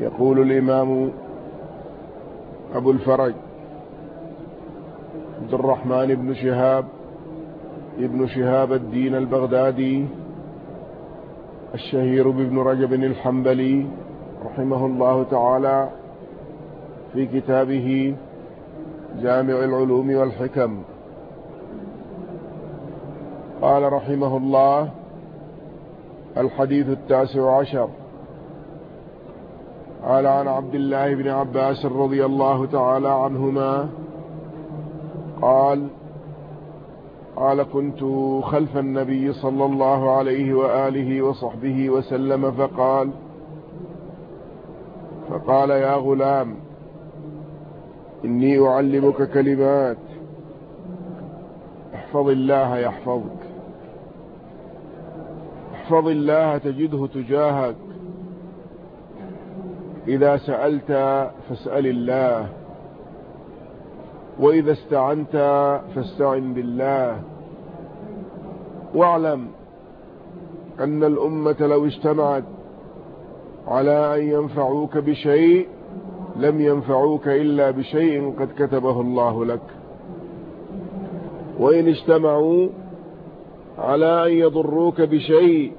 يقول الإمام أبو الفرج عبد الرحمن بن شهاب ابن شهاب الدين البغدادي الشهير بابن رجب الحنبلي رحمه الله تعالى في كتابه جامع العلوم والحكم. قال رحمه الله الحديث التاسع عشر. قال عن عبد الله بن عباس رضي الله تعالى عنهما قال قال كنت خلف النبي صلى الله عليه وآله وصحبه وسلم فقال فقال يا غلام إني أعلمك كلمات احفظ الله يحفظك احفظ الله تجده تجاهك إذا سألت فاسأل الله وإذا استعنت فاستعن بالله. واعلم أن الأمة لو اجتمعت على أن ينفعوك بشيء لم ينفعوك إلا بشيء قد كتبه الله لك. وإن اجتمعوا على أن يضروك بشيء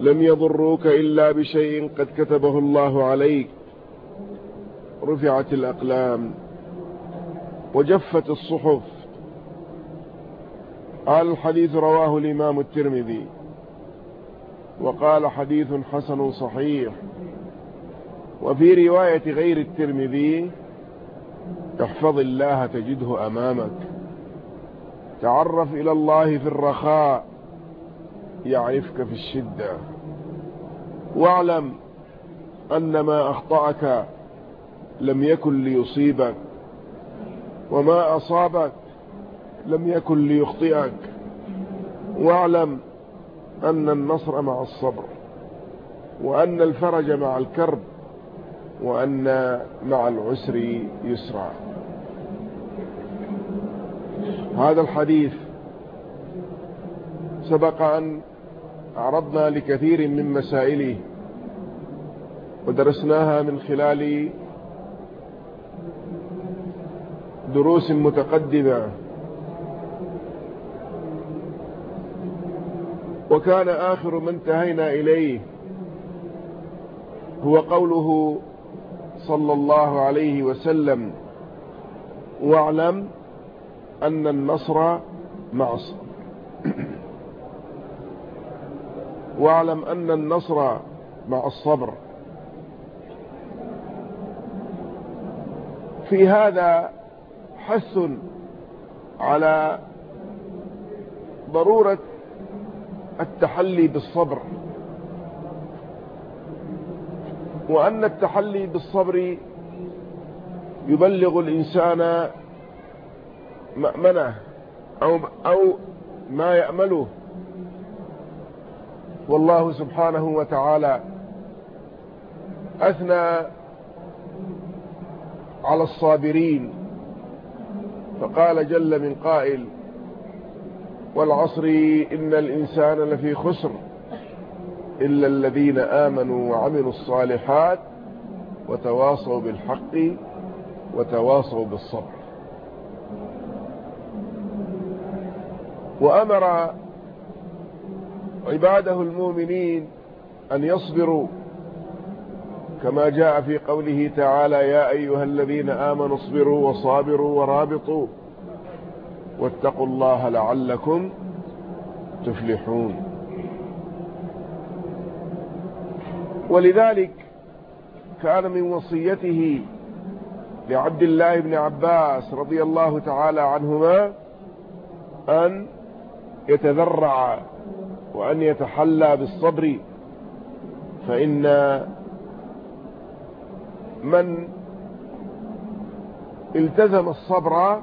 لم يضروك إلا بشيء قد كتبه الله عليك. رفعت الأقلام وجفت الصحف. قال الحديث رواه الإمام الترمذي. وقال حديث حسن صحيح. وفي رواية غير الترمذي احفظ الله تجده أمامك. تعرف إلى الله في الرخاء. يعرفك في الشدة. واعلم أن ما أخطأك لم يكن ليصيبك وما أصابك لم يكن ليخطئك. واعلم أن النصر مع الصبر وأن الفرج مع الكرب وأن مع العسر يسرا. هذا الحديث سبق أن عرضنا لكثير من مسائله ودرسناها من خلال دروس متقدمة. وكان آخر ما انتهينا إليه هو قوله صلى الله عليه وسلم واعلم أن النصر مع الصبر واعلم أن النصر مع الصبر. في هذا حث على ضرورة التحلي بالصبر. وأن التحلي بالصبر يبلغ الإنسان مأمنه أو, أو ما يأمله. والله سبحانه وتعالى أثنى على الصابرين. فقال جل من قائل والعصر إن الإنسان لفي خسر إلا الذين آمنوا وعملوا الصالحات وتواصوا بالحق وتواصوا بالصبر. وأمر عباده المؤمنين أن يصبروا كما جاء في قوله تعالى يا أيها الذين آمنوا اصبروا وصابروا ورابطوا واتقوا الله لعلكم تفلحون. ولذلك كان من وصيته لعبد الله بن عباس رضي الله تعالى عنهما أن يتذرع وأن يتحلى بالصبر فإن من التزم الصبر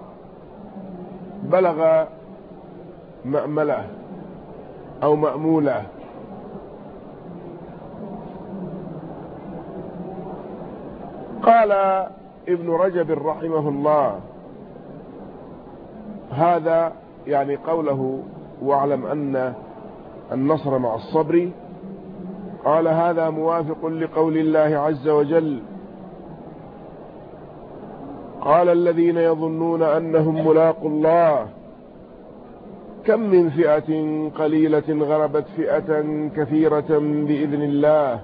بلغ مأمله أو مأموله. قال ابن رجب رحمه الله هذا يعني قوله واعلم أن النصر مع الصبر. قال هذا موافق لقول الله عز وجل. قال الذين يظنون أنهم ملاقوا الله. كم من فئة قليلة غربت فئة كثيرة بإذن الله.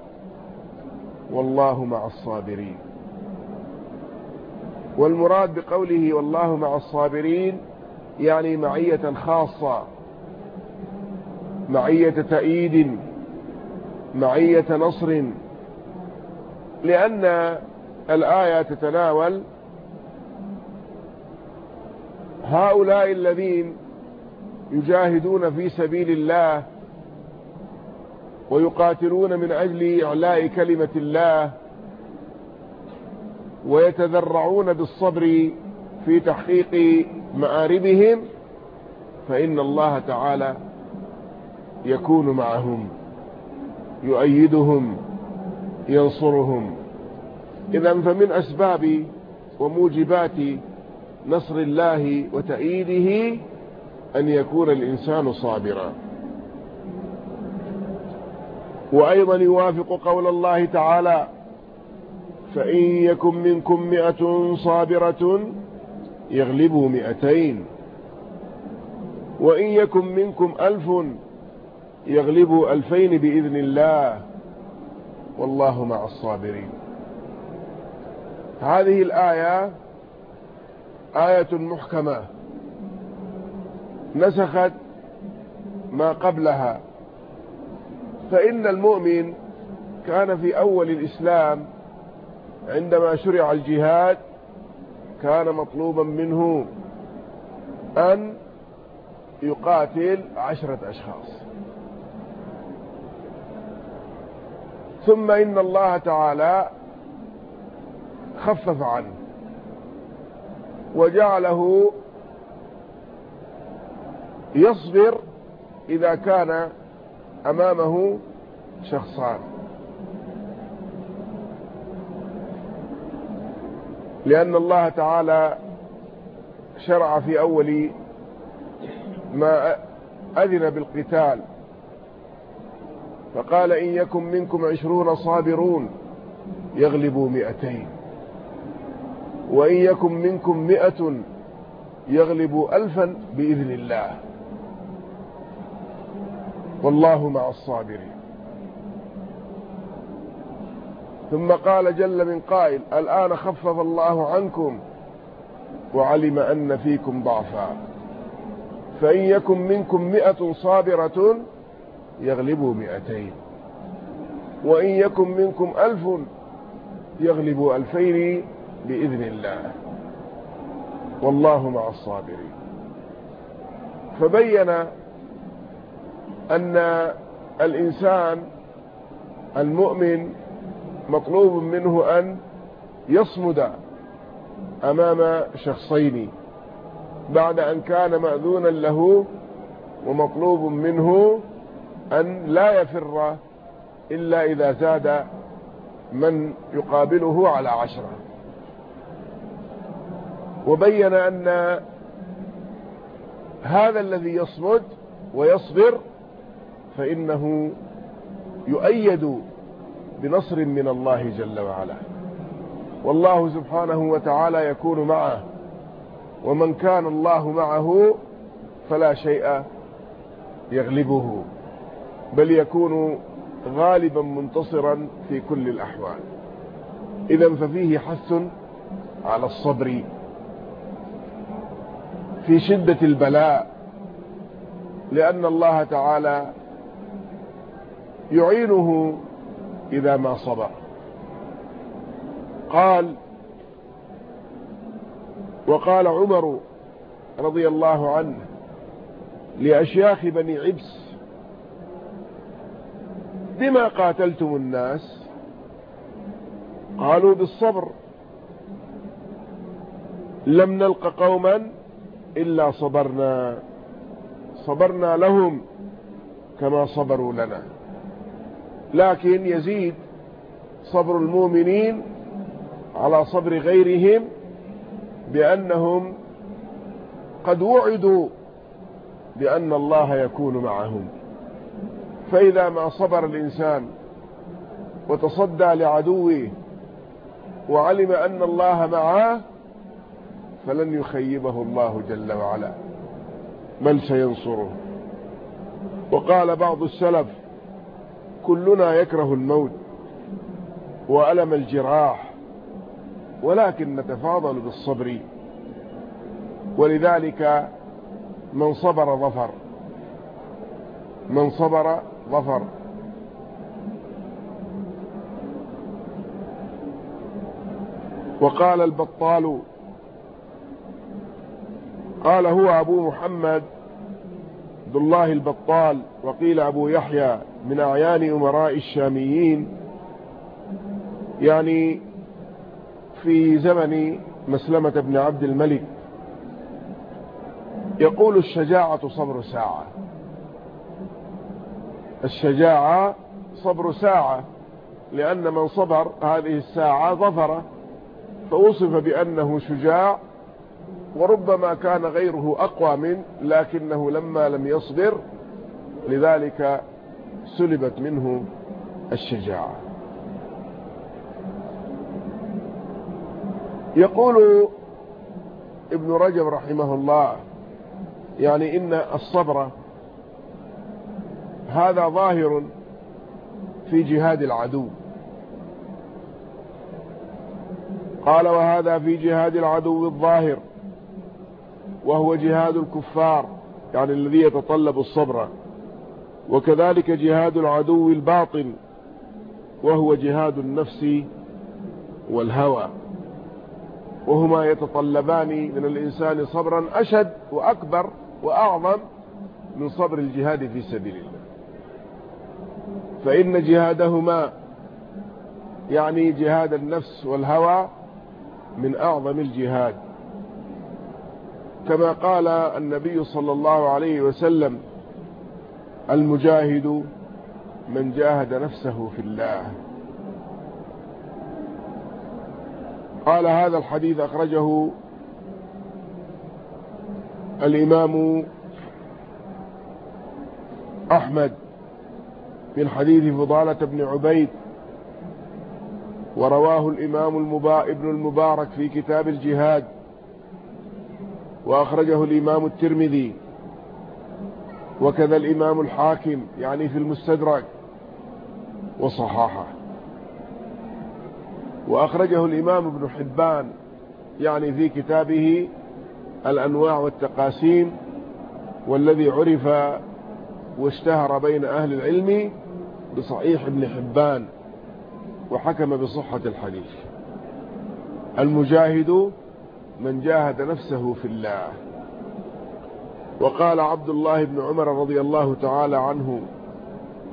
والله مع الصابرين. والمراد بقوله والله مع الصابرين يعني معية خاصة. معية تأييد معية نصر لأن الآية تتناول هؤلاء الذين يجاهدون في سبيل الله ويقاتلون من أجل إعلاء كلمة الله ويتذرعون بالصبر في تحقيق مآربهم فإن الله تعالى يكون معهم يؤيدهم ينصرهم. إذا فمن أسباب وموجبات نصر الله وتأييده أن يكون الإنسان صابرا. وأيضا يوافق قول الله تعالى فإن يكن منكم مئة صابرة يغلبوا مئتين. وإن يكن منكم ألف يغلبوا ألفين بإذن الله. والله مع الصابرين. هذه الآية آية محكمة. نسخت ما قبلها. فإن المؤمن كان في أول الإسلام عندما شرع الجهاد كان مطلوبا منه أن يقاتل عشرة أشخاص. ثم إن الله تعالى خفف عنه وجعله يصبر إذا كان أمامه شخصان. لأن الله تعالى شرع في أول ما أذن بالقتال فقال إن يكن منكم عشرون صابرون يغلبوا مئتين. وإن يكن منكم مئة يغلبوا ألفا بإذن الله. والله مع الصابرين. ثم قال جل من قائل الآن خفف الله عنكم وعلم أن فيكم ضعفا. فإن يكن منكم مئة صابرة يغلبوا مئتين. وإن يكن منكم ألف يغلبوا ألفين بإذن الله. والله مع الصابرين. فبين أن الإنسان المؤمن مطلوب منه أن يصمد أمام شخصين بعد أن كان مأذونا له ومطلوب منه أن لا يفر إلا إذا زاد من يقابله على عشرة. وبين أن هذا الذي يصمد ويصبر فإنه يؤيد بنصر من الله جل وعلا. والله سبحانه وتعالى يكون معه ومن كان الله معه فلا شيء يغلبه. بل يكون غالبا منتصرا في كل الأحوال. إذا ففيه حث على الصبر في شدة البلاء لأن الله تعالى يعينه إذا ما صبر. قال وقال عمر رضي الله عنه لأشياخ بني عبس بما قاتلتم الناس قالوا بالصبر. لم نلق قوما إلا صبرنا. صبرنا لهم كما صبروا لنا. لكن يزيد صبر المؤمنين على صبر غيرهم بأنهم قد وعدوا بأن الله يكون معهم. فإذا ما صبر الإنسان وتصدى لعدوه وعلم أن الله معه فلن يخيبه الله جل وعلا. بل سينصره؟ وقال بعض السلف كلنا يكره الموت وألم الجراح ولكن نتفاضل بالصبر. ولذلك من صبر ظفر من صبر ظفر. وقال البطال قال هو أبو محمد عبد الله البطال وقيل أبو يحيى من أعيان أمراء الشاميين. يعني في زمن مسلمة بن عبد الملك يقول الشجاعة صبر ساعة. الشجاعة صبر ساعة لأن من صبر هذه الساعة ظفر فوصف بأنه شجاع وربما كان غيره أقوى منه لكنه لما لم يصبر لذلك سلبت منه الشجاعة. يقول ابن رجب رحمه الله يعني إن الصبر هذا ظاهر في جهاد العدو. قال وهذا في جهاد العدو الظاهر وهو جهاد الكفار يعني الذي يتطلب الصبر وكذلك جهاد العدو الباطن وهو جهاد النفس والهوى. وهما يتطلبان من الإنسان صبرا أشد وأكبر وأعظم من صبر الجهاد في سبيل الله. فإن جهادهما يعني جهاد النفس والهوى من أعظم الجهاد. كما قال النبي صلى الله عليه وسلم المجاهد من جاهد نفسه في الله. قال هذا الحديث أخرجه الإمام أحمد. من حديث فضالة بن عبيد ورواه الإمام المبا... ابن المبارك في كتاب الجهاد وأخرجه الإمام الترمذي وكذا الإمام الحاكم يعني في المستدرك وصحاحه وأخرجه الإمام ابن حبان يعني في كتابه الأنواع والتقاسيم والذي عرف واشتهر بين أهل العلم بصحيح ابن حبان وحكم بصحة الحديث. المجاهد من جاهد نفسه في الله. وقال عبد الله بن عمر رضي الله تعالى عنه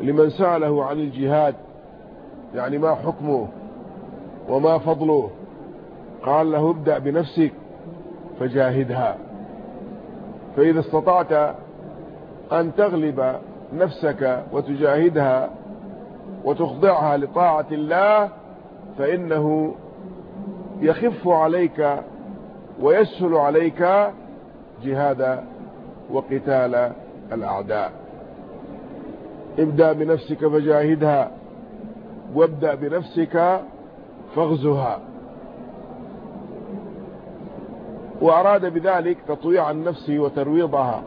لمن سأله عن الجهاد يعني ما حكمه وما فضله قال له ابدأ بنفسك فجاهدها. فإذا استطعت أن تغلب نفسك وتجاهدها وتخضعها لطاعة الله فإنه يخف عليك ويسهل عليك جهاد وقتال الأعداء. ابدأ بنفسك فجاهدها وابدأ بنفسك فاغزها وأراد بذلك تطويع النفس وترويضها.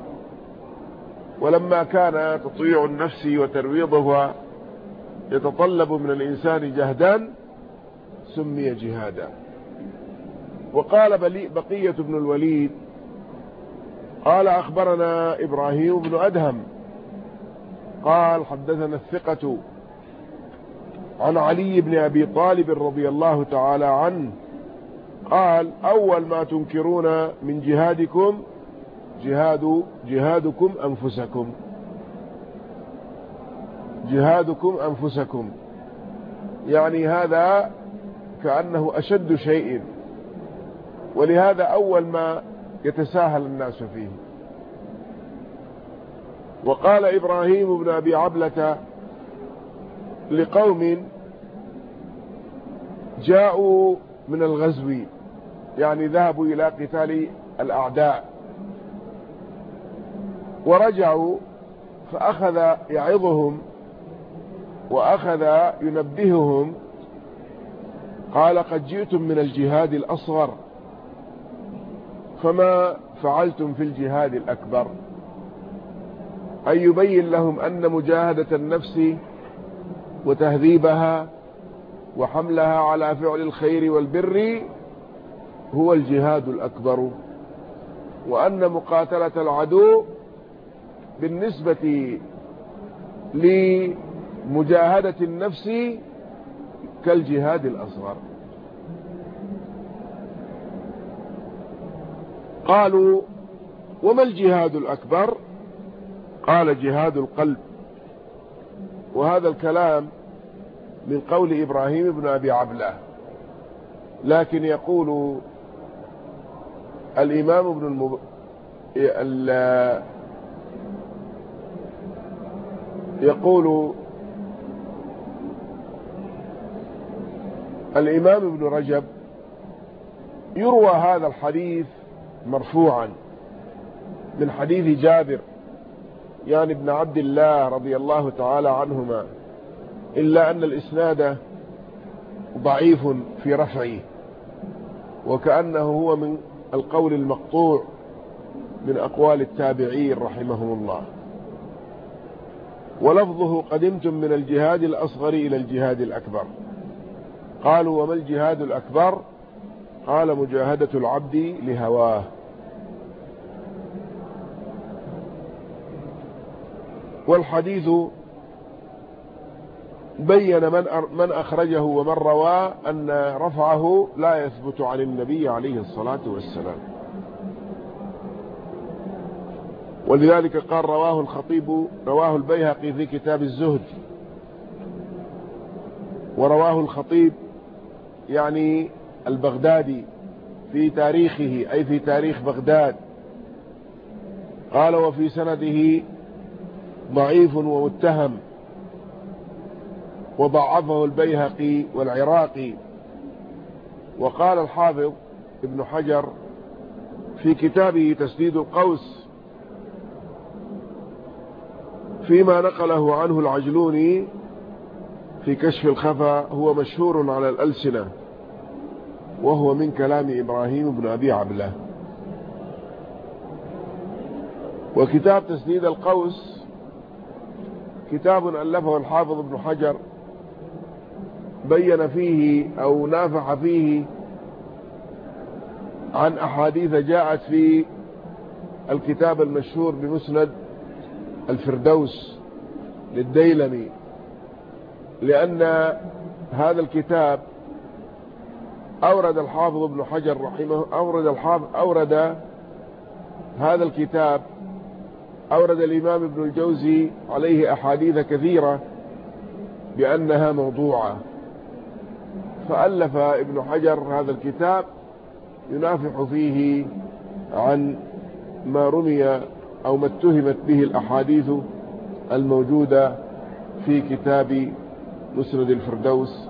ولما كان تطويع النفس وترويضها يتطلب من الإنسان جهدا سمي جهادا. وقال بقية بن الوليد قال أخبرنا إبراهيم بن أدهم قال حدثنا الثقة عن علي بن أبي طالب رضي الله تعالى عنه قال أول ما تنكرون من جهادكم جهاد جهادكم أنفسكم. جهادكم أنفسكم. يعني هذا كأنه أشد شيء. ولهذا أول ما يتساهل الناس فيه. وقال إبراهيم بن أبي عبلة لقوم جاءوا من الغزو يعني ذهبوا إلى قتال الأعداء. ورجعوا فأخذ يعظهم وأخذ ينبههم قال قد جئتم من الجهاد الأصغر فما فعلتم في الجهاد الأكبر؟ أن يبين لهم أن مجاهدة النفس وتهذيبها وحملها على فعل الخير والبر هو الجهاد الأكبر وأن مقاتلة العدو بالنسبة لمجاهدة النفس كالجهاد الأصغر. قالوا وما الجهاد الأكبر؟ قال جهاد القلب. وهذا الكلام من قول إبراهيم بن أبي عبلة. لكن يقول الإمام ابن المب... يقول الإمام ابن رجب يروى هذا الحديث مرفوعا من حديث جابر يعني ابن عبد الله رضي الله تعالى عنهما إلا أن الإسناد ضعيف في رفعه وكأنه هو من القول المقطوع من أقوال التابعين رحمهم الله. ولفظه قدمتم من الجهاد الأصغر إلى الجهاد الأكبر. قالوا وما الجهاد الأكبر؟ قال مجاهدة العبد لهواه. والحديث بين من من أخرجه ومن رواه أن رفعه لا يثبت عن النبي عليه الصلاة والسلام. ولذلك قال رواه الخطيب رواه البيهقي في كتاب الزهد. ورواه الخطيب يعني البغدادي في تاريخه أي في تاريخ بغداد. قال وفي سنده ضعيف ومتهم وضعفه البيهقي والعراقي. وقال الحافظ ابن حجر في كتابه تسديد القوس فيما نقله عنه العجلوني في كشف الخفا هو مشهور على الألسنة. وهو من كلام إبراهيم بن أبي عبلة. وكتاب تسديد القوس كتاب ألفه الحافظ ابن حجر بين فيه أو نافح فيه عن أحاديث جاءت في الكتاب المشهور بمسند الفردوس للديلمي لأن هذا الكتاب أورد الحافظ ابن حجر رحمه أورد الحافظ أورد هذا الكتاب أورد الإمام ابن الجوزي عليه أحاديث كثيرة بأنها موضوعة. فألف ابن حجر هذا الكتاب ينافح فيه عن ما رمي أو ما اتهمت به الأحاديث الموجودة في كتاب مسند الفردوس.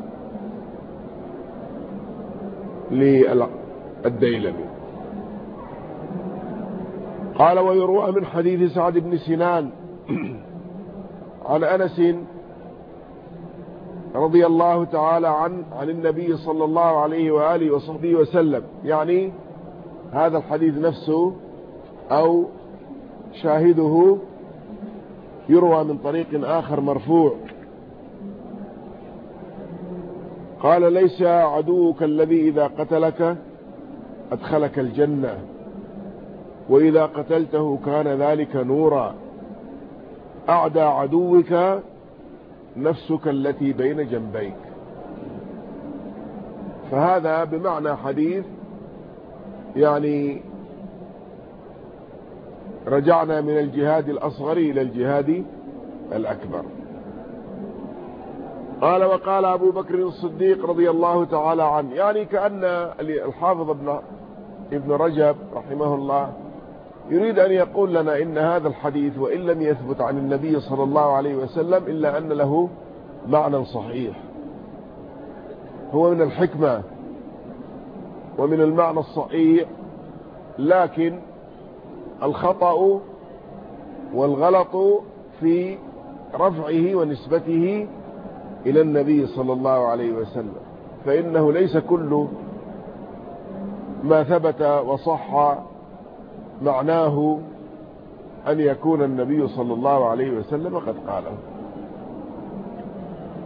للديلمي. قال ويروى من حديث سعد بن سنان عن أنس رضي الله تعالى عن عن النبي صلى الله عليه وآله وصحبه وسلم. يعني هذا الحديث نفسه أو شاهده يروى من طريق آخر مرفوع. قال ليس عدوك الذي إذا قتلك أدخلك الجنة وإذا قتلته كان ذلك نورا. أعدى عدوك نفسك التي بين جنبيك. فهذا بمعنى حديث يعني رجعنا من الجهاد الأصغر إلى الجهاد الأكبر. قال وقال أبو بكر الصديق رضي الله تعالى عنه يعني كأن الحافظ ابن, ابن رجب رحمه الله يريد أن يقول لنا إن هذا الحديث وإن لم يثبت عن النبي صلى الله عليه وسلم إلا أن له معنى صحيح. هو من الحكمة ومن المعنى الصحيح لكن الخطأ والغلط في رفعه ونسبته إلى النبي صلى الله عليه وسلم فإنه ليس كل ما ثبت وصح معناه أن يكون النبي صلى الله عليه وسلم قد قاله.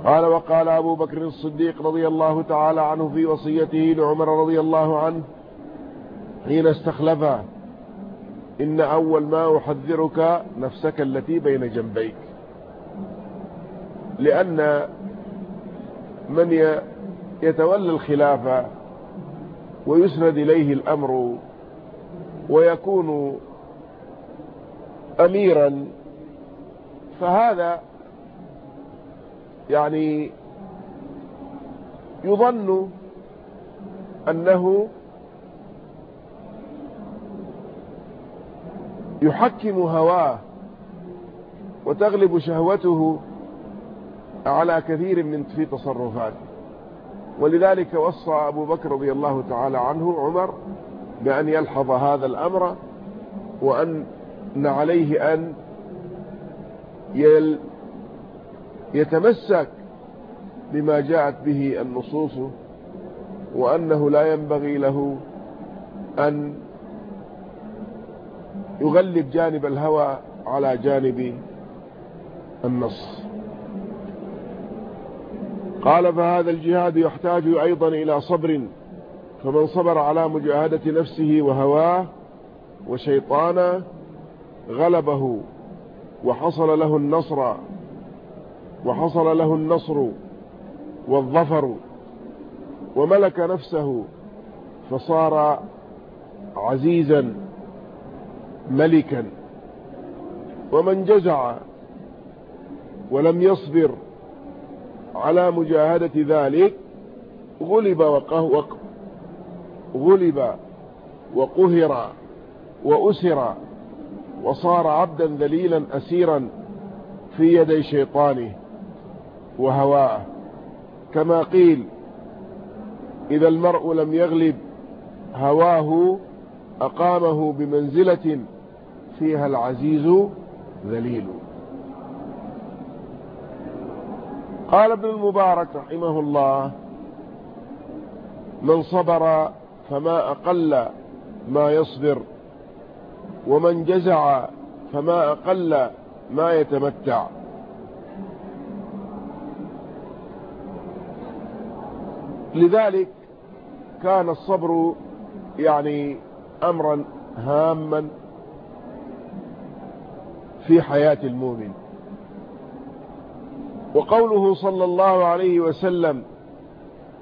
قال وقال أبو بكر الصديق رضي الله تعالى عنه في وصيته لعمر رضي الله عنه حين استخلفه إن أول ما أحذرك نفسك التي بين جنبيك. لأن من يتولى الخلافة ويسند إليه الأمر ويكون أميرا فهذا يعني يظن أنه يحكم هواه وتغلب شهوته على كثير من في تصرفاته ولذلك وصى أبو بكر رضي الله تعالى عنه عمر بأن يلحظ هذا الأمر وأن عليه أن يتمسك بما جاءت به النصوص وأنه لا ينبغي له أن يغلب جانب الهوى على جانب النص. قال فهذا الجهاد يحتاج أيضا إلى صبر فمن صبر على مجاهدة نفسه وهواه وشيطانه غلبه وحصل له النصر وحصل له النصر والظفر وملك نفسه فصار عزيزا ملكا. ومن جزع ولم يصبر على مجاهدة ذلك غلب وقه غلب وقهر وأسر وصار عبدا ذليلا أسيرا في يدي شيطانه وهواه. كما قيل إذا المرء لم يغلب هواه أقامه بمنزلة فيها العزيز ذليل. قال ابن المبارك رحمه الله من صبر فما أقل ما يصبر ومن جزع فما أقل ما يتمتع. لذلك كان الصبر يعني أمرا هاما في حياة المؤمن. وقوله صلى الله عليه وسلم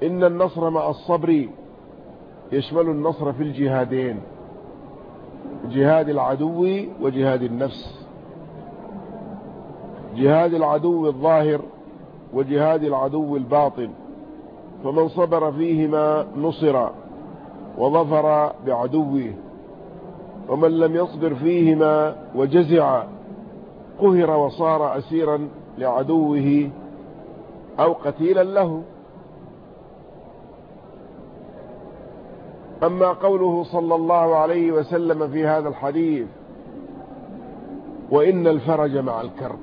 إن النصر مع الصبر يشمل النصر في الجهادين جهاد العدو وجهاد النفس جهاد العدو الظاهر وجهاد العدو الباطن فمن صبر فيهما نصر وظفر بعدوه ومن لم يصبر فيهما وجزع قهر وصار أسيرا لعدوه أو قتيلا له. أما قوله صلى الله عليه وسلم في هذا الحديث وإن الفرج مع الكرب.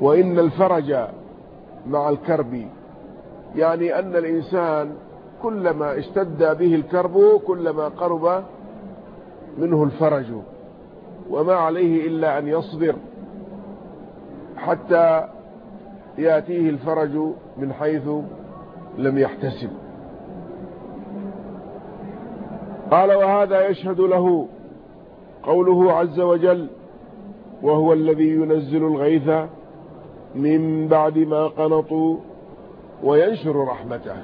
وإن الفرج مع الكرب يعني أن الإنسان كلما اشتد به الكرب كلما قرب منه الفرج. وما عليه إلا أن يصبر حتى يأتيه الفرج من حيث لم يحتسب. قال وهذا يشهد له قوله عز وجل وهو الذي ينزل الغيث من بعد ما قنطوا وينشر رحمته.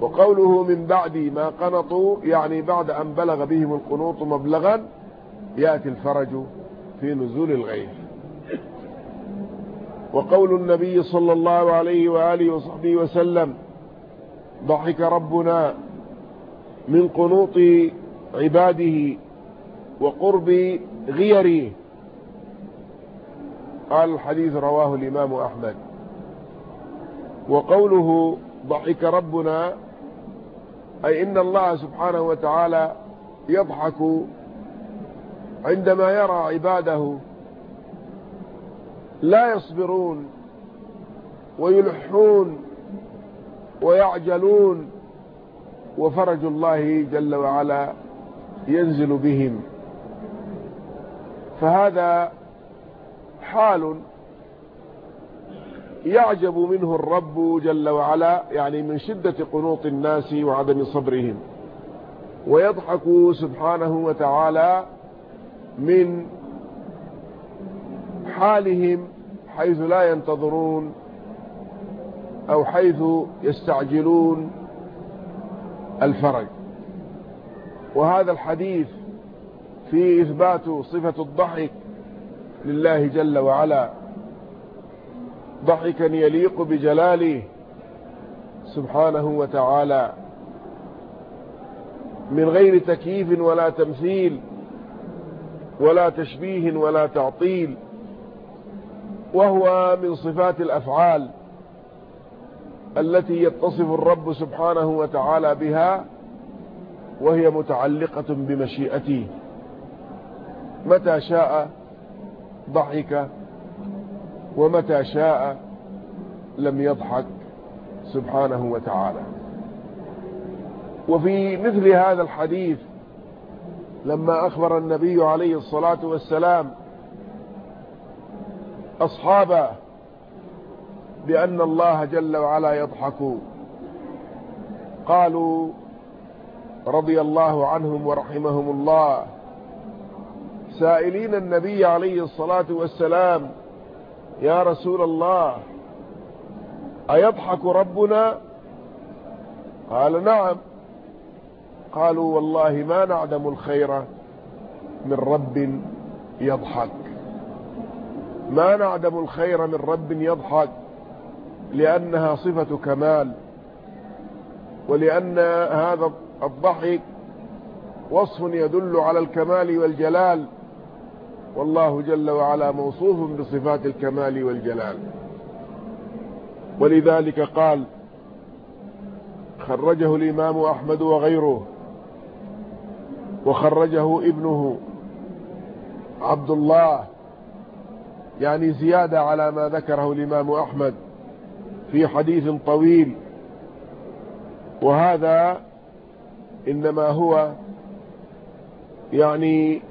وقوله من بعد ما قنطوا يعني بعد أن بلغ بهم القنوط مبلغا يأتي الفرج في نزول الغيث. وقول النبي صلى الله عليه وآله وصحبه وسلم ضحك ربنا من قنوط عباده وقرب غيره قال الحديث رواه الإمام أحمد. وقوله ضحك ربنا أي إن الله سبحانه وتعالى يضحك عندما يرى عباده لا يصبرون ويلحون ويعجلون وفرج الله جل وعلا ينزل بهم. فهذا حال يعجب منه الرب جل وعلا يعني من شدة قنوط الناس وعدم صبرهم. ويضحك سبحانه وتعالى من حالهم حيث لا ينتظرون أو حيث يستعجلون الفرج. وهذا الحديث في إثبات صفة الضحك لله جل وعلا. ضحكا يليق بجلاله سبحانه وتعالى. من غير تكييف ولا تمثيل ولا تشبيه ولا تعطيل وهو من صفات الأفعال التي يتصف الرب سبحانه وتعالى بها وهي متعلقة بمشيئته. متى شاء ضحك ومتى شاء لم يضحك سبحانه وتعالى. وفي مثل هذا الحديث لما أخبر النبي عليه الصلاة والسلام أصحابه بأن الله جل وعلا يضحك قالوا رضي الله عنهم ورحمهم الله سائلين النبي عليه الصلاة والسلام يا رسول الله أيضحك ربنا؟ قال نعم. قالوا والله ما نعدم الخير من رب يضحك. ما نعدم الخير من رب يضحك لأنها صفة كمال ولأن هذا الضحك وصف يدل على الكمال والجلال. والله جل وعلا موصوف بصفات الكمال والجلال. ولذلك قال خرجه الإمام أحمد وغيره وخرجه ابنه عبد الله يعني زيادة على ما ذكره الإمام أحمد في حديث طويل. وهذا إنما هو يعني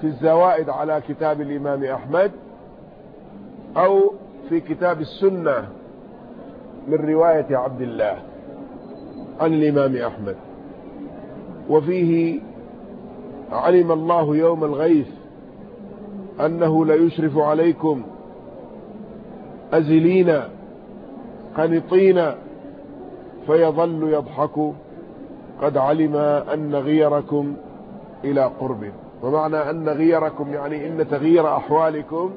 في الزوائد على كتاب الإمام أحمد أو في كتاب السنة من رواية عبد الله عن الإمام أحمد. وفيه علم الله يوم الغيث أنه ليشرف عليكم أزلين قنطين فيظل يضحك قد علم أن غيركم إلى قرب. ومعنى أن غيركم يعني إن تغيير أحوالكم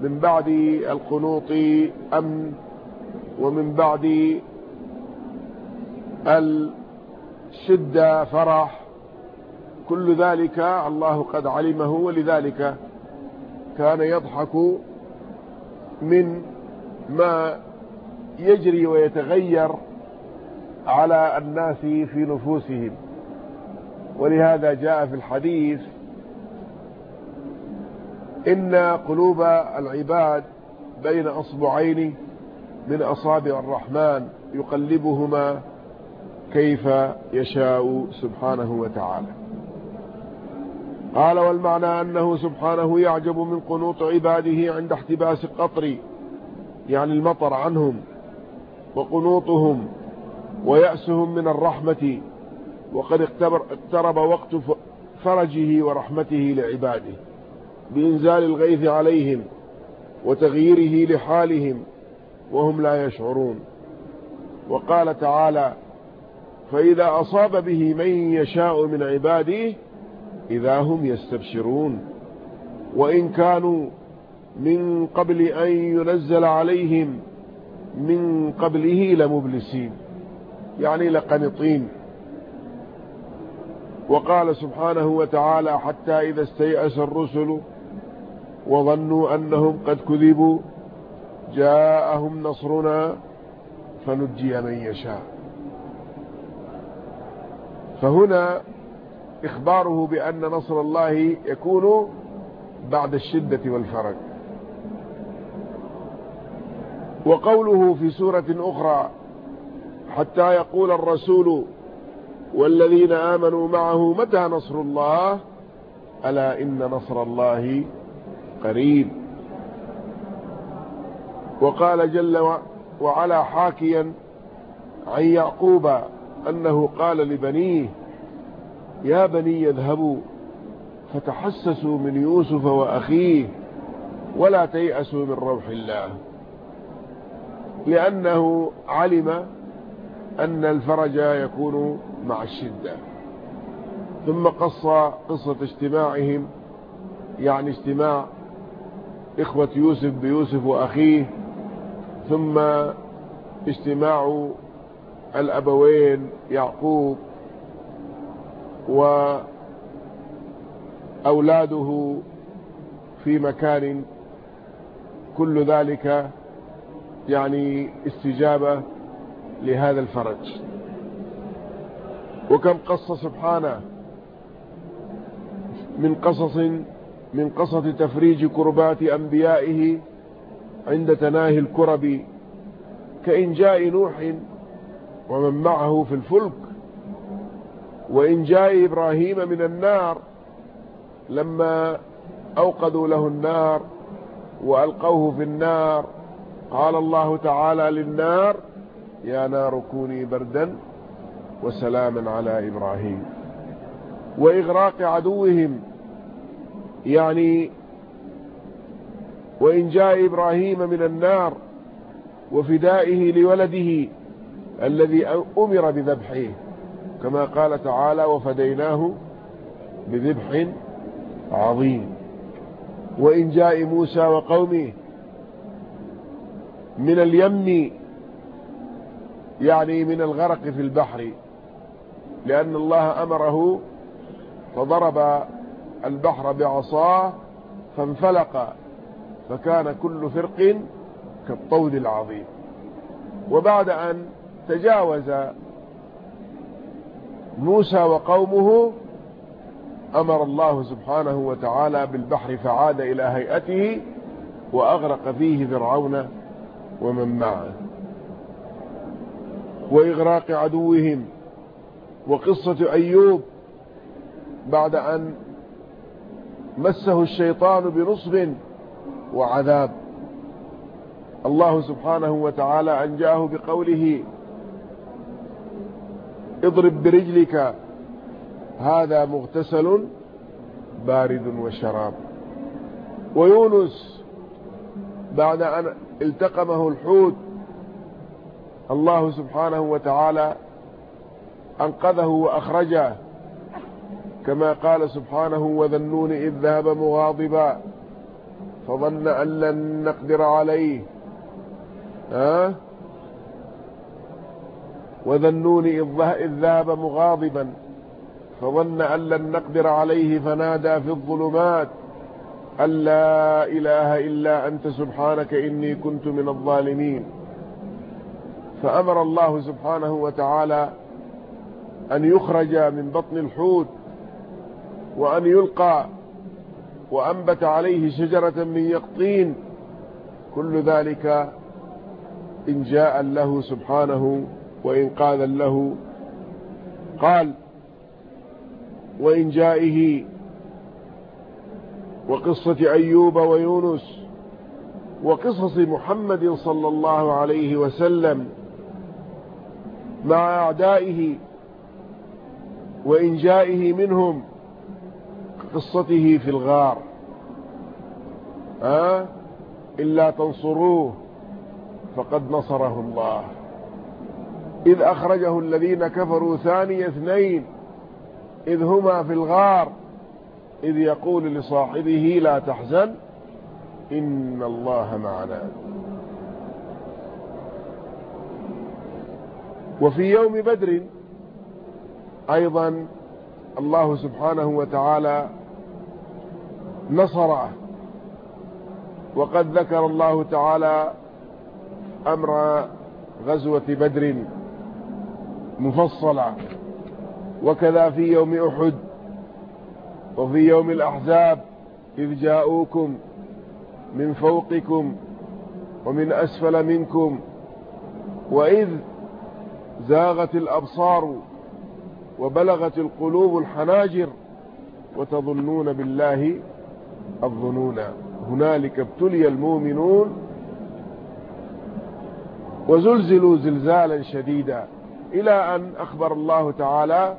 من بعد القنوط أمن ومن بعد الشدة فرح. كل ذلك الله قد علمه ولذلك كان يضحك من ما يجري ويتغير على الناس في نفوسهم. ولهذا جاء في الحديث إن قلوب العباد بين أصبعين من أصابع الرحمن يقلبهما كيف يشاء سبحانه وتعالى. قال والمعنى أنه سبحانه يعجب من قنوط عباده عند احتباس القطر يعني المطر عنهم وقنوطهم ويأسهم من الرحمة وقد اقترب وقت فرجه ورحمته لعباده. بإنزال الغيث عليهم وتغييره لحالهم وهم لا يشعرون. وقال تعالى فإذا أصاب به من يشاء من عباده إذا هم يستبشرون. وإن كانوا من قبل أن ينزل عليهم من قبله لمبلسين يعني لقنطين. وقال سبحانه وتعالى حتى إذا استيأس الرسل وظنوا أنهم قد كذبوا. جاءهم نصرنا فنجي من يشاء. فهنا إخباره بأن نصر الله يكون بعد الشدة والفرج. وقوله في سورة أخرى حتى يقول الرسول والذين آمنوا معه متى نصر الله؟ ألا إن نصر الله قريب. وقال جل وعلا حاكيا عن يعقوب أنه قال لبنيه يا بني يذهبوا فتحسسوا من يوسف وأخيه ولا تيأسوا من روح الله. لأنه علم أن الفرج يكون مع الشدة. ثم قص قصة اجتماعهم يعني اجتماع إخوة يوسف بيوسف وأخيه ثم اجتماع الأبوين يعقوب وأولاده في مكان كل ذلك يعني استجابة لهذا الفرج. وكم قص سبحانه من قصص من قصص تفريج كربات أنبيائه عند تناهي الكرب كإن جاء نوح ومن معه في الفلك وإن جاء إبراهيم من النار لما أوقدوا له النار وألقوه في النار قال الله تعالى للنار يا نار كوني بردا وسلاما على إبراهيم. وإغراق عدوهم يعني وإن جاء إبراهيم من النار وفدائه لولده الذي أمر بذبحه كما قال تعالى وفديناه بذبح عظيم وإن جاء موسى وقومه من اليم يعني من الغرق في البحر لأن الله أمره فضرب البحر بعصاه فانفلق فكان كل فرق كالطود العظيم. وبعد أن تجاوز موسى وقومه أمر الله سبحانه وتعالى بالبحر فعاد إلى هيئته وأغرق فيه فرعون ومن معه. وإغراق عدوهم وقصة أيوب بعد أن مسه الشيطان بنصب وعذاب. الله سبحانه وتعالى أنجاه بقوله اضرب برجلك هذا مغتسل بارد وشراب. ويونس بعد أن التقمه الحوت الله سبحانه وتعالى أنقذه وأخرجه. كما قال سبحانه وذنون إذ ذهب مغاضبا فظن أن لن نقدر عليه. ها؟ وذنون إذ ذهب مغاضبا فظن أن لن نقدر عليه فنادى في الظلمات. أن لا إله إلا أنت سبحانك إني كنت من الظالمين. فأمر الله سبحانه وتعالى أن يخرج من بطن الحوت وأن يلقى وأنبت عليه شجرة من يقطين. كل ذلك إن جاء له سبحانه وإنقاذا له قال وإن جائه وقصة أيوب ويونس وقصص محمد صلى الله عليه وسلم مع أعدائه وإنجائه منهم قصته في الغار. أه؟ إلا تنصروه. فقد نصره الله. إذ أخرجه الذين كفروا ثاني اثنين. إذ هما في الغار. إذ يقول لصاحبه لا تحزن. إن الله معنا. وفي يوم بدر أيضا الله سبحانه وتعالى نصره وقد ذكر الله تعالى أمر غزوة بدر مفصلة وكذا في يوم أحد وفي يوم الأحزاب إذ جاءوكم من فوقكم ومن أسفل منكم وإذ زاغت الأبصار وبلغت القلوب الحناجر وتظنون بالله الظنون. هنالك ابتلي المؤمنون وزلزلوا زلزالا شديدا إلى أن أخبر الله تعالى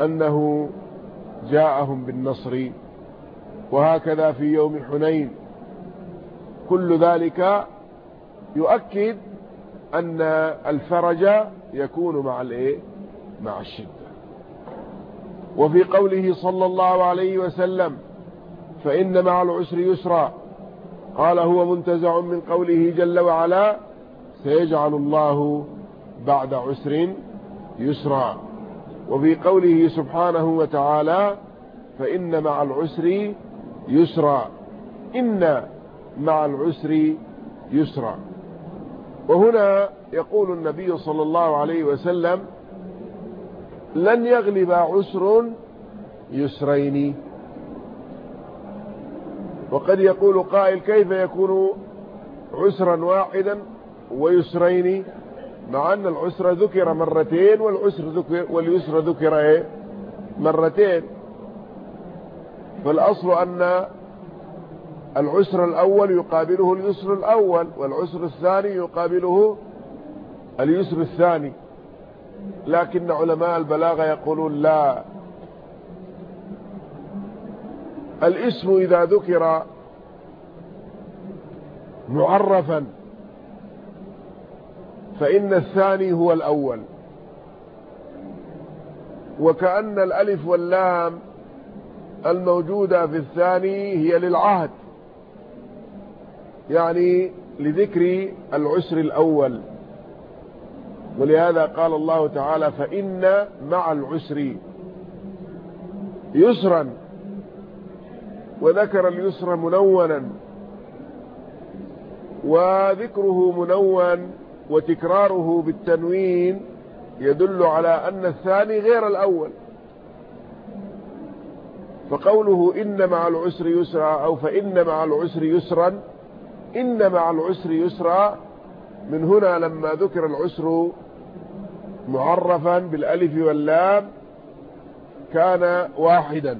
أنه جاءهم بالنصر. وهكذا في يوم حنين. كل ذلك يؤكد أن الفرج يكون مع الإيه؟ مع الشدة. وفي قوله صلى الله عليه وسلم فإن مع العسر يسرا. قال هو منتزع من قوله جل وعلا سيجعل الله بعد عسر يسرا. وفي قوله سبحانه وتعالى فإن مع العسر يسرا. إن مع العسر يسرا. وهنا يقول النبي صلى الله عليه وسلم لن يغلب عسر يسرين. وقد يقول قائل كيف يكون عسرا واحدا ويسرين مع أن العسر ذكر مرتين والعسر ذكر واليسر ذكر إيه؟ مرتين. فالأصل أن العسر الأول يقابله اليسر الأول والعسر الثاني يقابله اليسر الثاني. لكن علماء البلاغة يقولون لا. الاسم إذا ذكر معرفا فإن الثاني هو الأول. وكأن الألف واللام الموجودة في الثاني هي للعهد يعني لذكر العسر الأول. ولهذا قال الله تعالى فإن مع العسر يسرا. وذكر اليسر منونا وذكره منون وتكراره بالتنوين يدل على أن الثاني غير الأول. فقوله إن مع العسر يسرا أو فإن مع العسر يسرا إن مع العسر يسرا من هنا لما ذكر العسر معرفا بالألف واللام كان واحدا.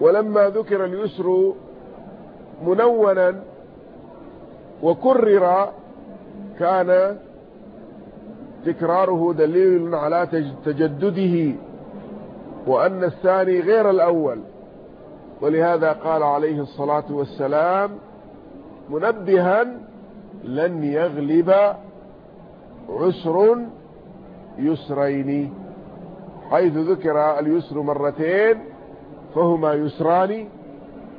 ولما ذكر اليسر منونا وكرر كان تكراره دليل على تجدده وأن الثاني غير الأول. ولهذا قال عليه الصلاة والسلام منبها لن يغلب عسر يسرين. حيث ذكر اليسر مرتين فهما يسران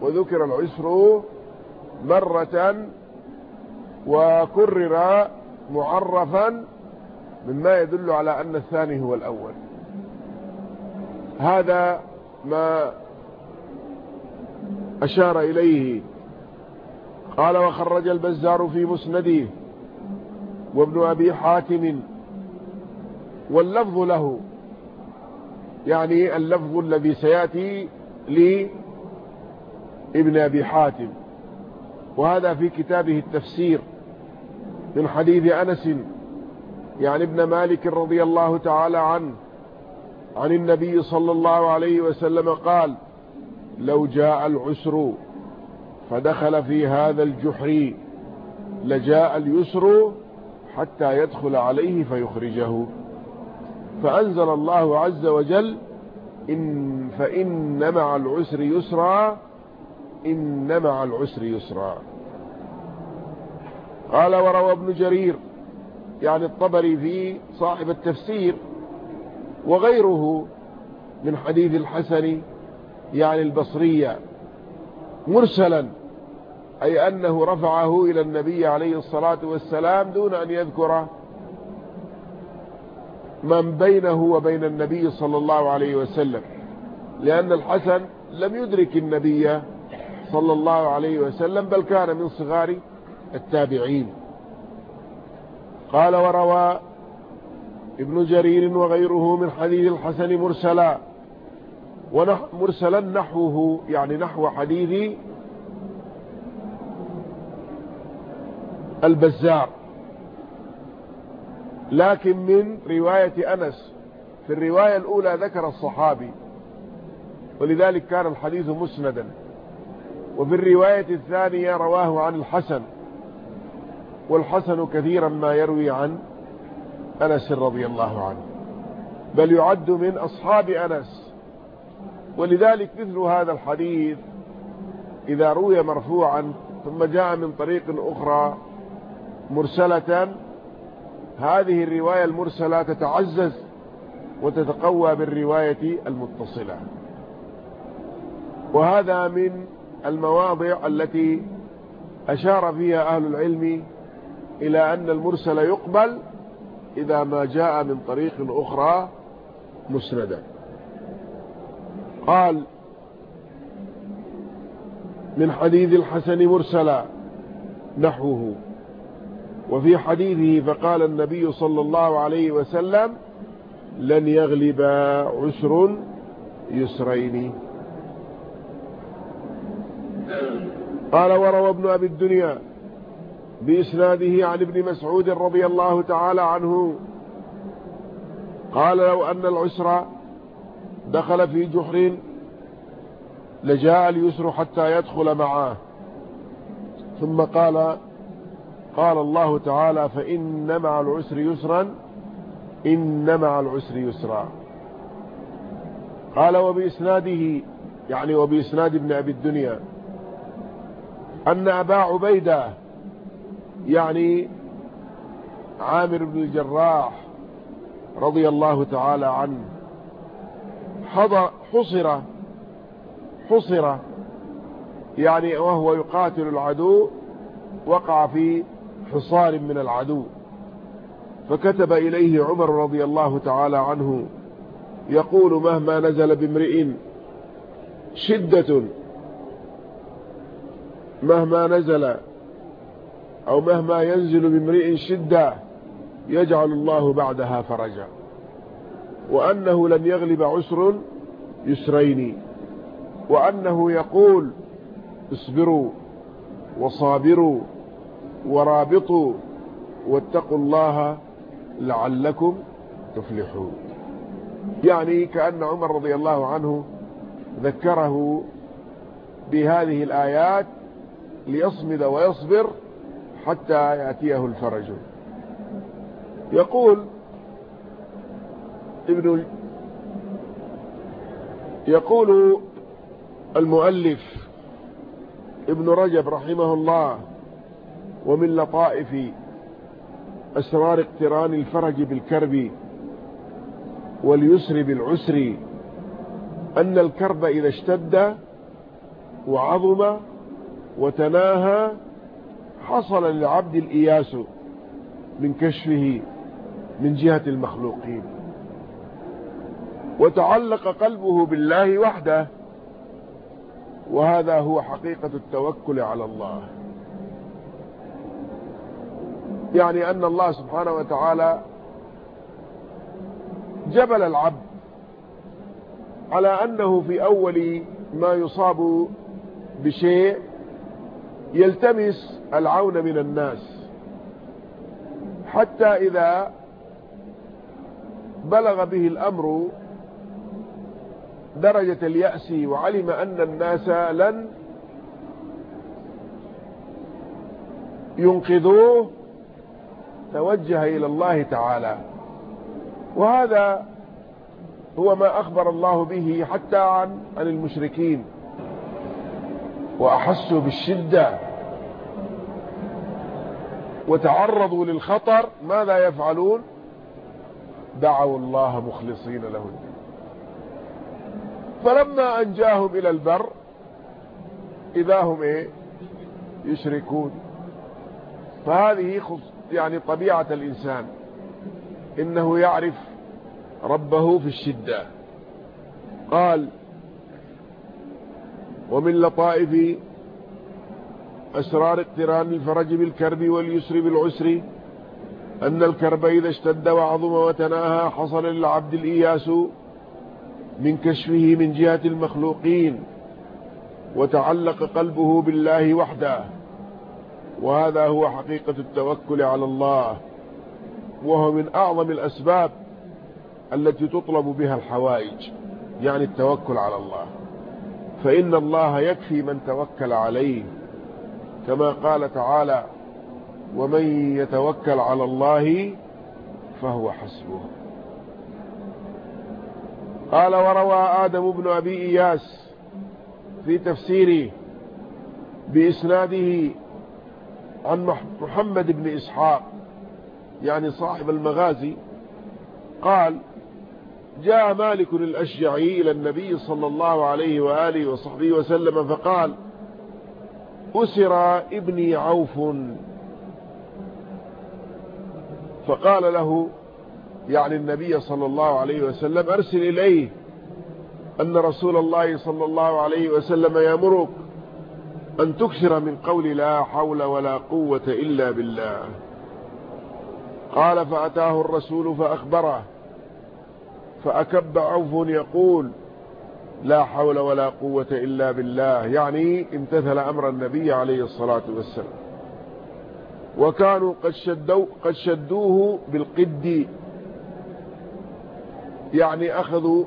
وذكر العسر مرة وكرر معرفا مما يدل على أن الثاني هو الأول. هذا ما أشار إليه. قال وخرج البزار في مسنده وابن أبي حاتم. واللفظ له يعني اللفظ الذي سيأتي لابن أبي حاتم وهذا في كتابه التفسير من حديث أنس يعني ابن مالك رضي الله تعالى عنه عن النبي صلى الله عليه وسلم قال لو جاء العسر فدخل في هذا الجحر لجاء اليسر حتى يدخل عليه فيخرجه. فأنزل الله عز وجل إن فإن مع العسر يسرا إن مع العسر يسرا. قال وروى ابن جرير يعني الطبري في صاحب التفسير وغيره من حديث الحسن يعني البصرية مرسلا أي أنه رفعه إلى النبي عليه الصلاة والسلام دون أن يذكر من بينه وبين النبي صلى الله عليه وسلم. لأن الحسن لم يدرك النبي صلى الله عليه وسلم بل كان من صغار التابعين. قال وروى ابن جرير وغيره من حديث الحسن مرسلا. مرسلا نحوه يعني نحو حديث البزار. لكن من رواية أنس في الرواية الأولى ذكر الصحابي ولذلك كان الحديث مسندا. وفي الرواية الثانية رواه عن الحسن والحسن كثيرا ما يروي عن أنس رضي الله عنه بل يعد من أصحاب أنس. ولذلك مثل هذا الحديث إذا روي مرفوعا ثم جاء من طريق أخرى مرسلة هذه الرواية المرسلة تتعزز وتتقوى بالرواية المتصلة. وهذا من المواضع التي أشار فيها أهل العلم إلى أن المرسل يقبل إذا ما جاء من طريق أخرى مسندا. قال من حديث الحسن مرسلا نحوه وفي حديثه فقال النبي صلى الله عليه وسلم لن يغلب عسر يسرين. قال وروى ابن أبي الدنيا بإسناده عن ابن مسعود رضي الله تعالى عنه. قال لو أن العسر دخل في جحر لجاء اليسر حتى يدخل معاه ثم قال قال الله تعالى فإن مع العسر يسرا إن مع العسر يسرا. قال وبإسناده يعني وبإسناد ابن أبي الدنيا أن أبا عبيدة يعني عامر بن الجراح رضي الله تعالى عنه حصر حصر يعني وهو يقاتل العدو وقع في حصار من العدو. فكتب إليه عمر رضي الله تعالى عنه يقول مهما نزل بامرئ شدة مهما نزل أو مهما ينزل بامرئ شدة يجعل الله بعدها فرجا. وأنه لن يغلب عسر يسرين وأنه يقول اصبروا وصابروا ورابطوا واتقوا الله لعلكم تفلحون. يعني كأن عمر رضي الله عنه ذكره بهذه الآيات ليصمد ويصبر حتى يأتيه الفرج. يقول ابن يقول المؤلف ابن رجب رحمه الله ومن لطائف أسرار اقتران الفرج بالكرب واليسر بالعسر أن الكرب إذا اشتد وعظم وتناهى حصل للعبد الإياس من كشفه من جهة المخلوقين. وتعلق قلبه بالله وحده وهذا هو حقيقة التوكل على الله. يعني أن الله سبحانه وتعالى جبل العبد على أنه في أول ما يصاب بشيء يلتمس العون من الناس حتى إذا بلغ به الأمر درجة اليأس وعلم أن الناس لن ينقذوه توجه إلى الله تعالى. وهذا هو ما أخبر الله به حتى عن, عن المشركين. وأحسوا بالشدة. وتعرضوا للخطر. ماذا يفعلون؟ دعوا الله مخلصين له الدين. فلما أنجاهم إلى البر إذا هم إيه؟ يشركون. فهذه يعني طبيعة الإنسان. إنه يعرف ربه في الشدة. قال ومن لطائف أسرار اقتران الفرج بالكرب واليسر بالعسر أن الكرب إذا اشتد وعظم وتناهى حصل للعبد الإياس من كشفه من جهة المخلوقين وتعلق قلبه بالله وحده. وهذا هو حقيقة التوكل على الله وهو من أعظم الأسباب التي تطلب بها الحوائج يعني التوكل على الله. فإن الله يكفي من توكل عليه كما قال تعالى ومن يتوكل على الله فهو حسبه. قال وروى آدم بن أبي إياس في تفسيره بإسناده عن محمد بن إسحاق يعني صاحب المغازي قال جاء مالك الأشجعي إلى النبي صلى الله عليه وآله وصحبه وسلم فقال أسر ابني عوف. فقال له يعني النبي صلى الله عليه وسلم أرسل إليه أن رسول الله صلى الله عليه وسلم يأمرك أن تكثر من قول لا حول ولا قوة إلا بالله. قال فأتاه الرسول فأخبره فأكب عوف يقول لا حول ولا قوة إلا بالله. يعني امتثل أمر النبي عليه الصلاة والسلام. وكانوا قد, شدوا قد شدوه بالقد. يعني أخذوا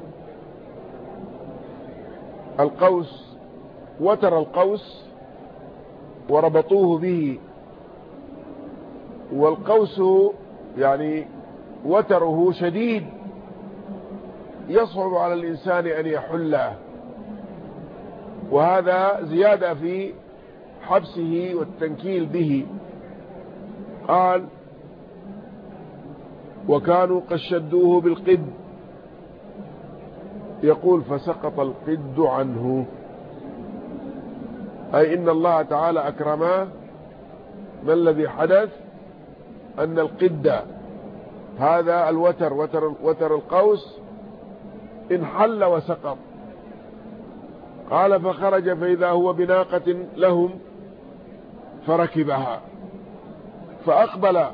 القوس وتر القوس وربطوه به. والقوس يعني وتره شديد يصعب على الإنسان أن يحله. وهذا زيادة في حبسه والتنكيل به. قال وكانوا قد شدوه بالقد. يقول فسقط القد عنه. أي إن الله تعالى أكرمه. ما الذي حدث؟ أن القد هذا الوتر وتر, وتر القوس انحل وسقط. قال فخرج فإذا هو بناقة لهم فركبها. فأقبل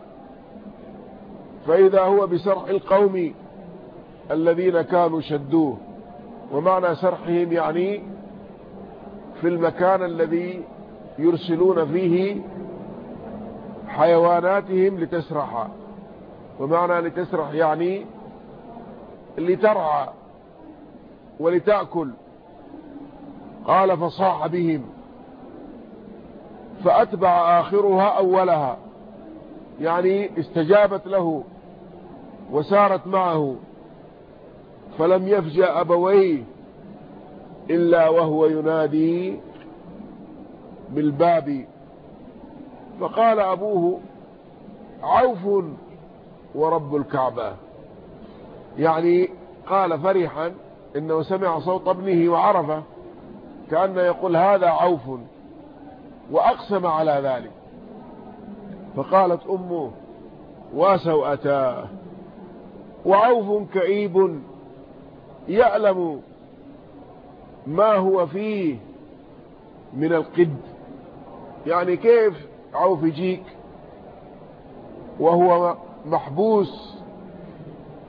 فإذا هو بسرح القوم الذين كانوا شدوه. ومعنى سرحهم يعني في المكان الذي يرسلون فيه حيواناتهم لتسرح. ومعنى لتسرح يعني لترعى ولتأكل. قال فصاح بهم. فأتبع آخرها أولها. يعني استجابت له وسارت معه. فلم يفجأ أبويه. إلا وهو ينادي بالباب. فقال أبوه عوف ورب الكعبة. يعني قال فرحا إنه سمع صوت ابنه وعرفه كأن يقول هذا عوف وأقسم على ذلك. فقالت أمه وسوأتاه وعوف كئيب يعلم ما هو فيه من القد. يعني كيف عوف يجيك؟ وهو محبوس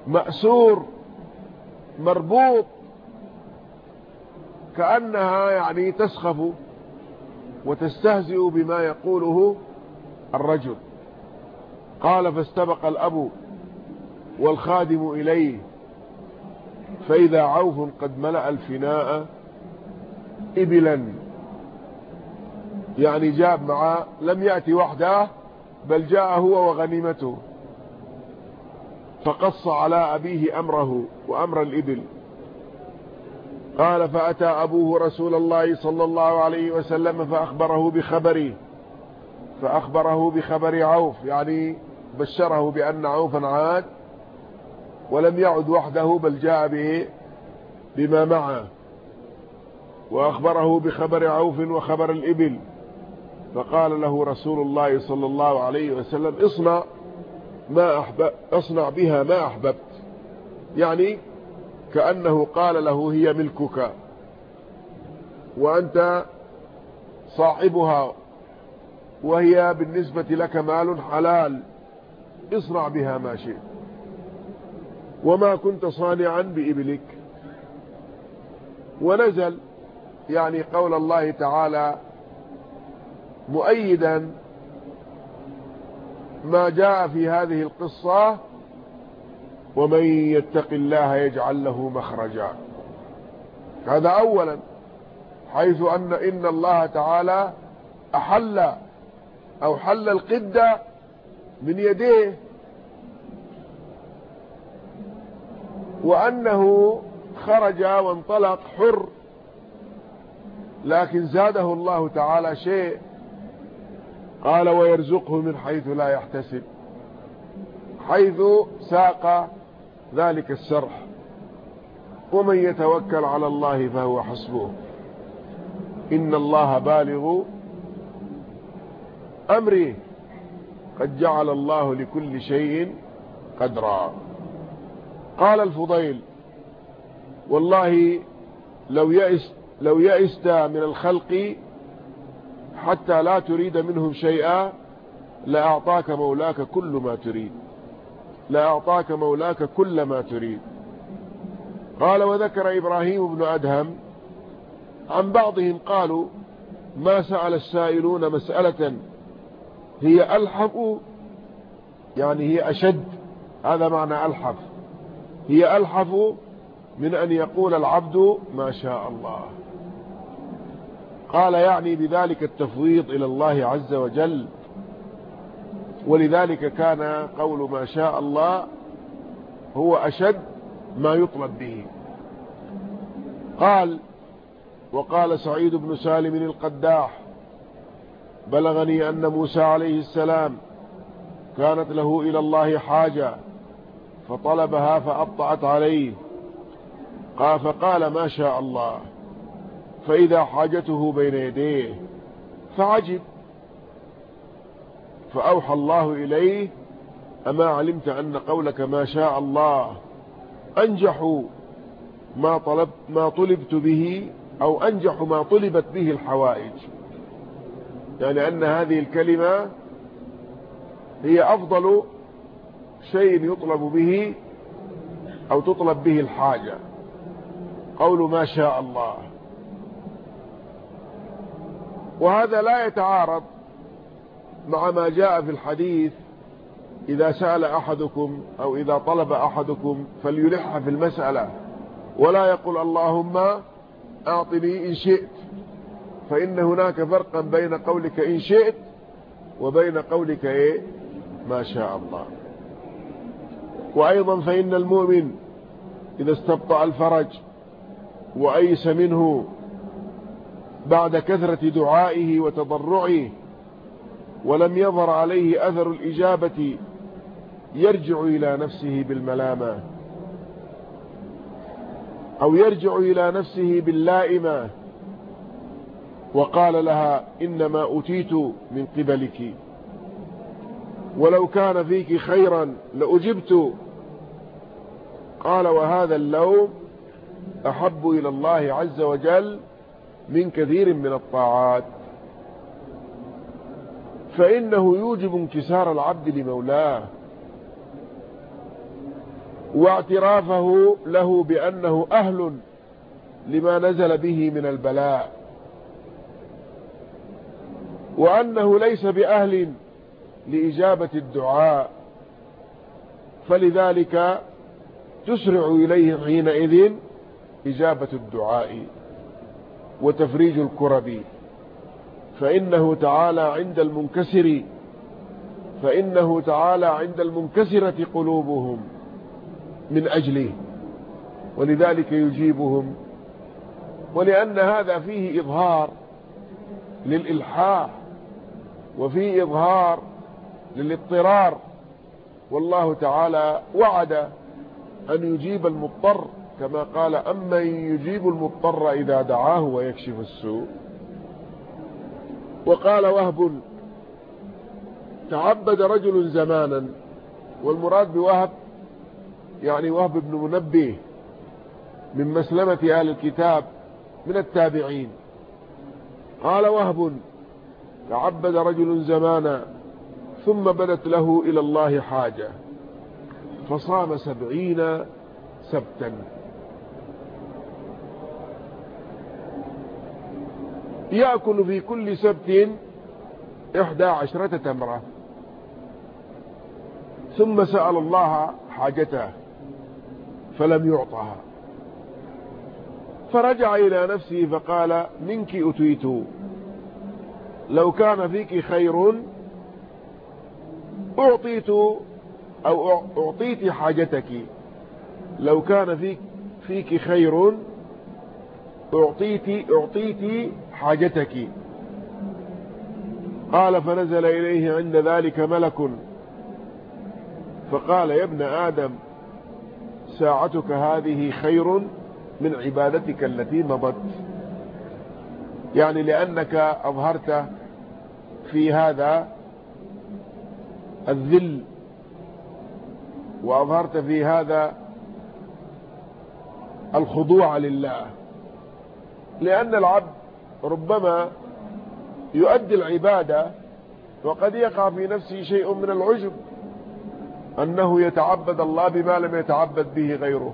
مأسور مربوط كأنها يعني تسخف وتستهزئ بما يقوله الرجل. قال فاستبق الأب والخادم إليه فإذا عوف قد ملأ الفناء إبلا. يعني جاب معه لم يأتي وحده بل جاء هو وغنيمته. فقص على أبيه أمره وأمر الإبل. قال فأتى أبوه رسول الله صلى الله عليه وسلم فأخبره بخبره. فأخبره بخبر عوف يعني بشره بأن عوفا عاد ولم يعد وحده بل جاء به بما معه. وأخبره بخبر عوف وخبر الإبل. فقال له رسول الله صلى الله عليه وسلم اصنع ما أحبب اصنع بها ما أحببت. يعني كأنه قال له هي ملكك. وأنت صاحبها. وهي بالنسبة لك مال حلال. اصنع بها ما شئت. وما كنت صانعا بإبلك. ونزل يعني قول الله تعالى مؤيدا ما جاء في هذه القصة ومن يتق الله يجعل له مخرجا. هذا أولا حيث أن إن الله تعالى أحل أو حل القدة من يديه وأنه خرج وانطلق حر لكن زاده الله تعالى شيء قال ويرزقه من حيث لا يحتسب حيث ساق ذلك السرح ومن يتوكل على الله فهو حسبه. إن الله بالغ أمره قد جعل الله لكل شيء قدرا. قال الفضيل والله لو يئس لو يئست من الخلق حتى لا تريد منهم شيئا لأعطاك مولاك كل ما تريد. لأعطاك مولاك كل ما تريد. قال وذكر إبراهيم بن أدهم عن بعضهم قالوا ما سأل السائلون مسألة هي ألحف؟ يعني هي أشد. هذا معنى ألحف. هي ألحف من أن يقول العبد ما شاء الله. قال يعني بذلك التفويض إلى الله عز وجل. ولذلك كان قول ما شاء الله هو أشد ما يطلب به. قال وقال سعيد بن سالم القداح بلغني أن موسى عليه السلام كانت له إلى الله حاجة فطلبها فأبطأت عليه. قال فقال ما شاء الله. فإذا حاجته بين يديه فعجب. فأوحى الله إليه أما علمت أن قولك ما شاء الله أنجح ما, طلب ما طلبت به أو أنجح ما طلبت به الحوائج. يعني أن هذه الكلمة هي أفضل شيء يطلب به أو تطلب به الحاجة. قول ما شاء الله. وهذا لا يتعارض مع ما جاء في الحديث إذا سأل أحدكم أو إذا طلب أحدكم فليلح في المسألة ولا يقول اللهم أعطني إن شئت فإن هناك فرقا بين قولك إن شئت وبين قولك إيه؟ ما شاء الله. وأيضا فإن المؤمن إذا استبطأ الفرج وأيس منه بعد كثرة دعائه وتضرعه ولم يظهر عليه أثر الإجابة يرجع إلى نفسه بالملامة. أو يرجع إلى نفسه باللائمة. وقال لها إنما أتيت من قبلك. ولو كان فيك خيرا لأجبت. قال وهذا اللوم أحب إلى الله عز وجل من كثير من الطاعات. فإنه يوجب انكسار العبد لمولاه واعترافه له بأنه أهل لما نزل به من البلاء وأنه ليس بأهل لإجابة الدعاء. فلذلك تسرع إليه حينئذ إجابة الدعاء. وتفريج الكرب. فإنه تعالى عند المنكسر فإنه تعالى عند المنكسرة قلوبهم من أجله ولذلك يجيبهم. ولأن هذا فيه إظهار للإلحاح وفيه إظهار للاضطرار. والله تعالى وعد أن يجيب المضطر كما قال أمن يجيب المضطر إذا دعاه ويكشف السوء. وقال وهب تعبد رجل زمانا والمراد بوهب يعني وهب بن منبه من مسلمة أهل الكتاب من ثم بدت له إلى الله حاجة فصام سبعين سبتا. يأكل في كل سبت إحدى عشرة تمرة. ثم سأل الله حاجته فلم يعطها. فرجع إلى نفسه فقال منك أتيت. لو كان فيك خير أعطيت أو أعطيت حاجتك. لو كان فيك, فيك خير أعطيت, أعطيت حاجتك. قال فنزل إليه عند ذلك ملك. فقال يا ابن آدم ساعتك هذه خير من عبادتك التي مضت. يعني لأنك أظهرت في هذا الذل وأظهرت في هذا الخضوع لله. لأن العبد ربما يؤدي العبادة وقد يقع في نفسه شيء من العجب أنه يتعبد الله بما لم يتعبد به غيره.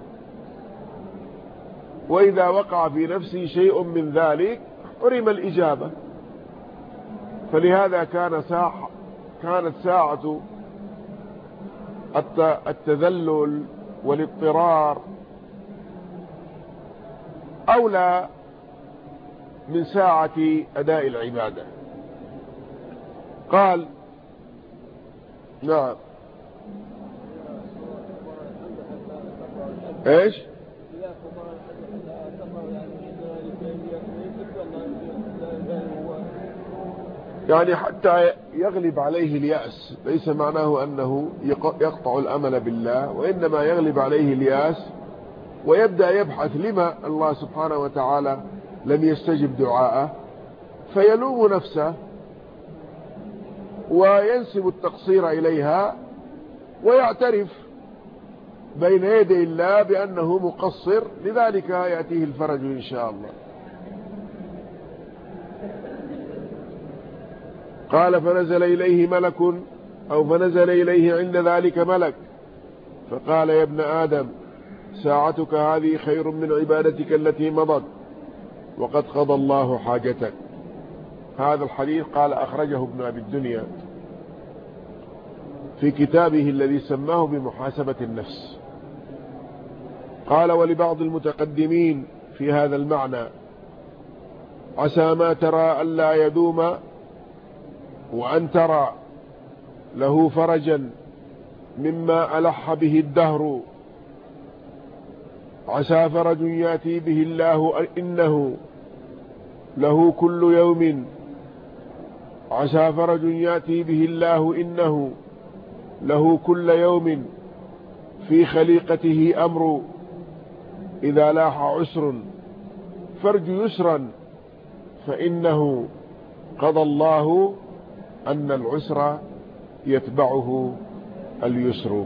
وإذا وقع في نفسه شيء من ذلك حرم الإجابة. فلهذا كان ساعة كانت ساعة التذلل والاضطرار أولى من ساعة أداء العبادة. قال نعم. إيش؟ يعني حتى يغلب عليه اليأس ليس معناه أنه يقطع الأمل بالله وإنما يغلب عليه اليأس ويبدأ يبحث لما الله سبحانه وتعالى لم يستجب دعاءه فيلوم نفسه وينسب التقصير إليها ويعترف بين يدي الله بأنه مقصر لذلك يأتيه الفرج إن شاء الله. قال فنزل إليه ملك أو فنزل إليه عند ذلك ملك. فقال يا ابن آدم ساعتك هذه خير من عبادتك التي مضت. وقد قضى الله حاجتك هذا الحديث قال أخرجه ابن أبي الدنيا في كتابه الذي سماه بمحاسبة النفس. قال ولبعض المتقدمين في هذا المعنى عسى ما ترى ألا يدوم وأن ترى له فرجا مما ألح به الدهر. عسى فرج يأتي به الله إنه له كل يوم عسى فرج يأتي به الله إنه له كل يوم في خليقته أمر إذا لاح عسر فرج يسرا فإنه قضى الله أن العسر يتبعه اليسر.